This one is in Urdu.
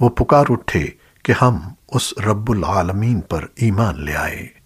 وہ پکار اٹھے کہ ہم اس رب العالمین پر ایمان لے آئے۔